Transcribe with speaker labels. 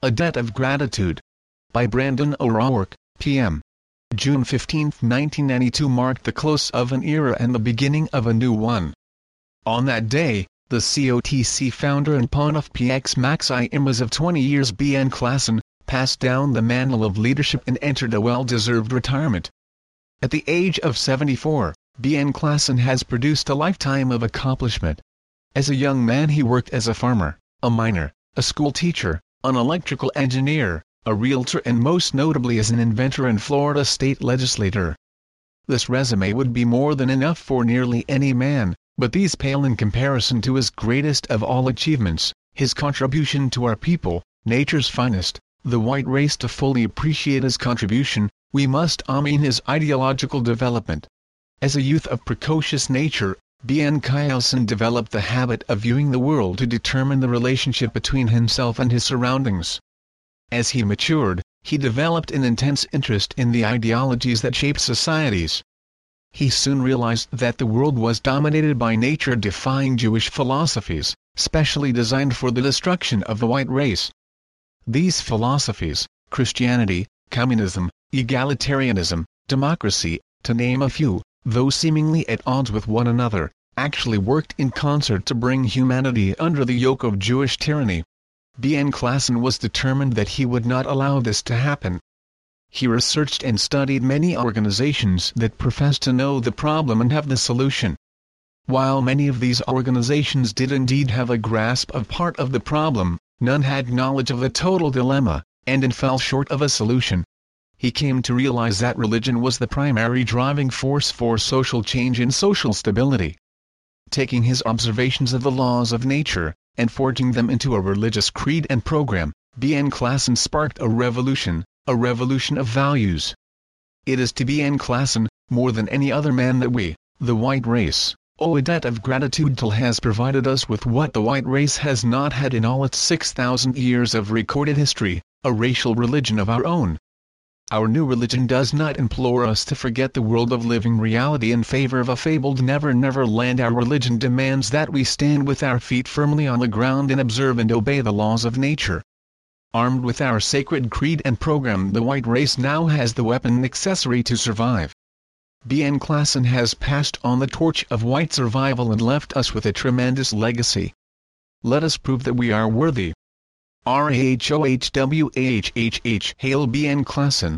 Speaker 1: A Debt of Gratitude. By Brandon O'Rourke, P.M. June 15, 1992 marked the close of an era and the beginning of a new one. On that day, the COTC founder and Pontifex Maximus of 20 years BN Klassen, passed down the mantle of leadership and entered a well-deserved retirement. At the age of 74, BN Klassen has produced a lifetime of accomplishment. As a young man he worked as a farmer, a miner, a school teacher, an electrical engineer, a realtor and most notably as an inventor and Florida state legislator. This resume would be more than enough for nearly any man, but these pale in comparison to his greatest of all achievements, his contribution to our people, nature's finest, the white race to fully appreciate his contribution, we must mean his ideological development. As a youth of precocious nature, B.N. Klassen developed the habit of viewing the world to determine the relationship between himself and his surroundings. As he matured, he developed an intense interest in the ideologies that shape societies. He soon realized that the world was dominated by nature-defying Jewish philosophies, specially designed for the destruction of the white race. These philosophies, Christianity, communism, egalitarianism, democracy, to name a few, though seemingly at odds with one another, actually worked in concert to bring humanity under the yoke of Jewish tyranny. B.N. Klassen was determined that he would not allow this to happen. He researched and studied many organizations that professed to know the problem and have the solution. While many of these organizations did indeed have a grasp of part of the problem, none had knowledge of the total dilemma, and and fell short of a solution. He came to realize that religion was the primary driving force for social change and social stability. Taking his observations of the laws of nature, and forging them into a religious creed and program, B.N. Klassen sparked a revolution, a revolution of values. It is to B.N. Klassen, more than any other man that we, the white race, owe a debt of gratitude till has provided us with what the white race has not had in all its 6,000 years of recorded history, a racial religion of our own. Our new religion does not implore us to forget the world of living reality in favor of a fabled never-never land. Our religion demands that we stand with our feet firmly on the ground and observe and obey the laws of nature. Armed with our sacred creed and program the white race now has the weapon necessary to survive. B.N. Klassen has passed on the torch of white survival and left us with a tremendous legacy. Let us prove that we are worthy. R-A-H-O-H-W-A-H-H-H Hail B.N. Klassen